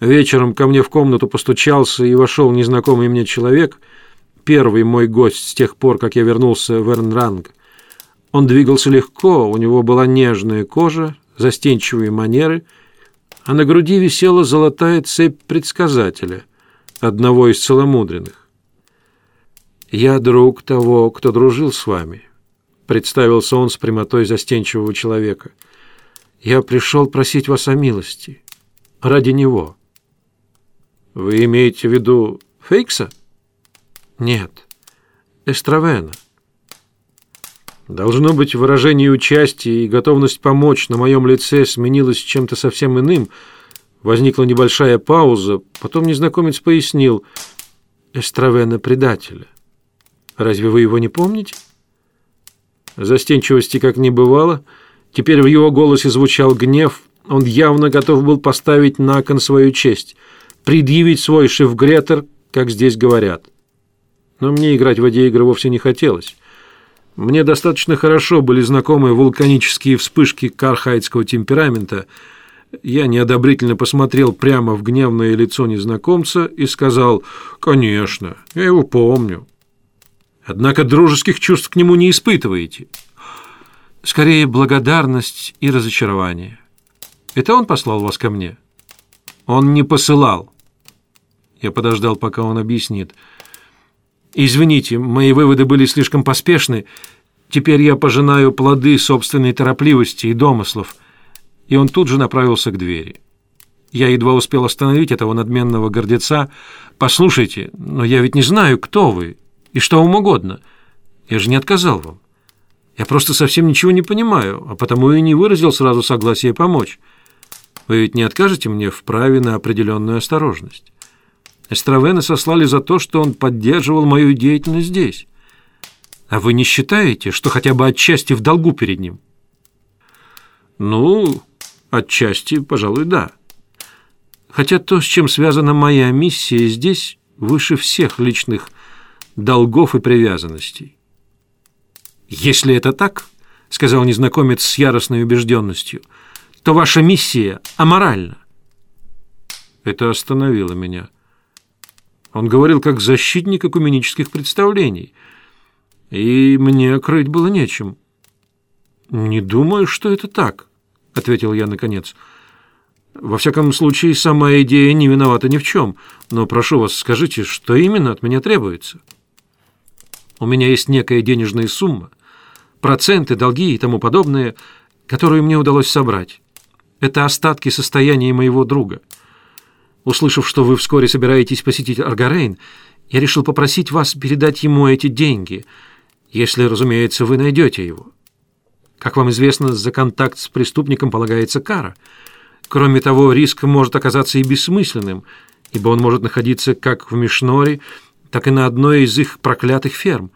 Вечером ко мне в комнату постучался и вошел незнакомый мне человек, первый мой гость с тех пор, как я вернулся в Эрнранг. Он двигался легко, у него была нежная кожа, застенчивые манеры, а на груди висела золотая цепь предсказателя, одного из целомудренных. «Я друг того, кто дружил с вами», — представился он с прямотой застенчивого человека. «Я пришел просить вас о милости. Ради него». Вы имеете в виду Фейкса? Нет, Эстравена. Должно быть, выражение участия и готовность помочь на моем лице сменилось чем-то совсем иным. Возникла небольшая пауза, потом незнакомец пояснил. Эстравена предателя. Разве вы его не помните? Застенчивости как не бывало. Теперь в его голосе звучал гнев. Он явно готов был поставить на кон свою честь — предъявить свой шеф-гретер, как здесь говорят. Но мне играть в эти игры вовсе не хотелось. Мне достаточно хорошо были знакомы вулканические вспышки кархайдского темперамента. Я неодобрительно посмотрел прямо в гневное лицо незнакомца и сказал «Конечно, я его помню». Однако дружеских чувств к нему не испытываете. Скорее, благодарность и разочарование. Это он послал вас ко мне? Он не посылал. Я подождал, пока он объяснит. «Извините, мои выводы были слишком поспешны. Теперь я пожинаю плоды собственной торопливости и домыслов». И он тут же направился к двери. Я едва успел остановить этого надменного гордеца. «Послушайте, но я ведь не знаю, кто вы и что вам угодно. Я же не отказал вам. Я просто совсем ничего не понимаю, а потому и не выразил сразу согласия помочь. Вы ведь не откажете мне в праве на определенную осторожность?» Эстравена сослали за то, что он поддерживал мою деятельность здесь. А вы не считаете, что хотя бы отчасти в долгу перед ним? Ну, отчасти, пожалуй, да. Хотя то, с чем связана моя миссия здесь, выше всех личных долгов и привязанностей. Если это так, сказал незнакомец с яростной убежденностью, то ваша миссия аморальна. Это остановило меня. Он говорил как защитник экуменических представлений, и мне крыть было нечем. «Не думаю, что это так», — ответил я наконец. «Во всяком случае, сама идея не виновата ни в чем, но прошу вас, скажите, что именно от меня требуется?» «У меня есть некая денежная сумма, проценты, долги и тому подобное, которую мне удалось собрать. Это остатки состояния моего друга». Услышав, что вы вскоре собираетесь посетить Аргарейн, я решил попросить вас передать ему эти деньги, если, разумеется, вы найдете его. Как вам известно, за контакт с преступником полагается кара. Кроме того, риск может оказаться и бессмысленным, ибо он может находиться как в Мишноре, так и на одной из их проклятых ферм.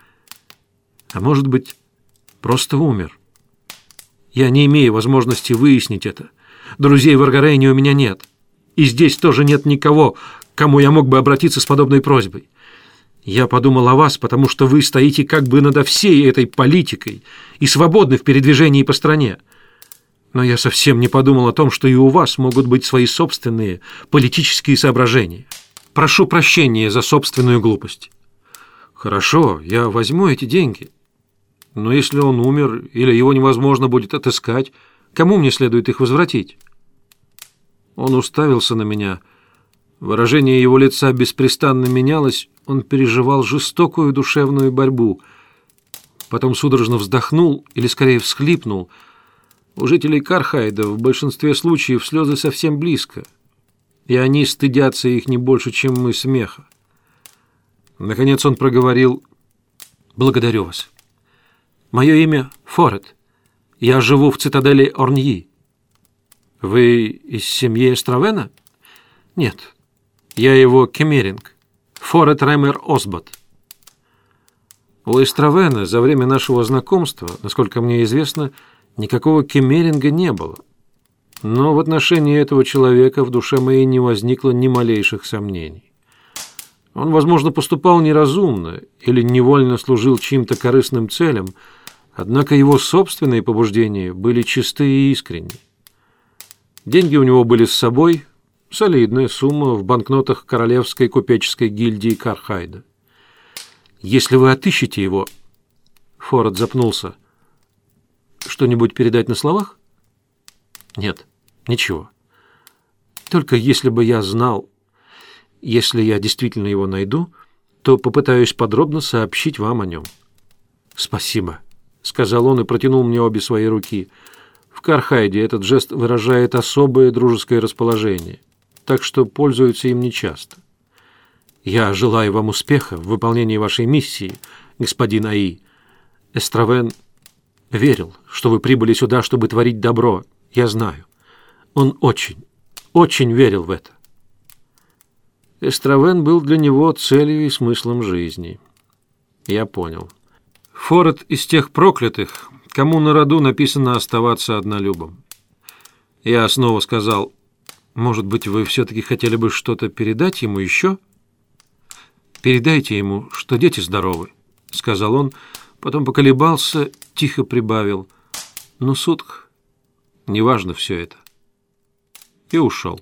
А может быть, просто умер. Я не имею возможности выяснить это. Друзей в Аргарейне у меня нет. И здесь тоже нет никого, кому я мог бы обратиться с подобной просьбой. Я подумал о вас, потому что вы стоите как бы над всей этой политикой и свободны в передвижении по стране. Но я совсем не подумал о том, что и у вас могут быть свои собственные политические соображения. Прошу прощения за собственную глупость. Хорошо, я возьму эти деньги. Но если он умер или его невозможно будет отыскать, кому мне следует их возвратить? Он уставился на меня. Выражение его лица беспрестанно менялось, он переживал жестокую душевную борьбу. Потом судорожно вздохнул, или скорее всхлипнул. У жителей Кархайда в большинстве случаев слезы совсем близко, и они стыдятся их не больше, чем мы смеха. Наконец он проговорил «Благодарю вас. Мое имя Форет. Я живу в цитадели Орньи. Вы из семьи Эстравена? Нет. Я его кемеринг. Форет Ремер Осбот. У Эстравена за время нашего знакомства, насколько мне известно, никакого кемеринга не было. Но в отношении этого человека в душе моей не возникло ни малейших сомнений. Он, возможно, поступал неразумно или невольно служил чьим-то корыстным целям, однако его собственные побуждения были чисты и искренни. Деньги у него были с собой, Солидная сумма в банкнотах Королевской купеческой гильдии Кархайда. Если вы отыщете его... Форд запнулся. Что-нибудь передать на словах? Нет, ничего. Только если бы я знал, если я действительно его найду, то попытаюсь подробно сообщить вам о нем. Спасибо, сказал он и протянул мне обе свои руки. В Кархайде этот жест выражает особое дружеское расположение так что пользуются им нечасто. Я желаю вам успеха в выполнении вашей миссии, господин Аи. Эстравен верил, что вы прибыли сюда, чтобы творить добро. Я знаю. Он очень, очень верил в это. Эстравен был для него целью и смыслом жизни. Я понял. Форет из тех проклятых, кому на роду написано оставаться однолюбом. Я снова сказал может быть, вы все-таки хотели бы что-то передать ему еще? Передайте ему, что дети здоровы, сказал он, потом поколебался, тихо прибавил. Ну, сутк, неважно все это. И ушел.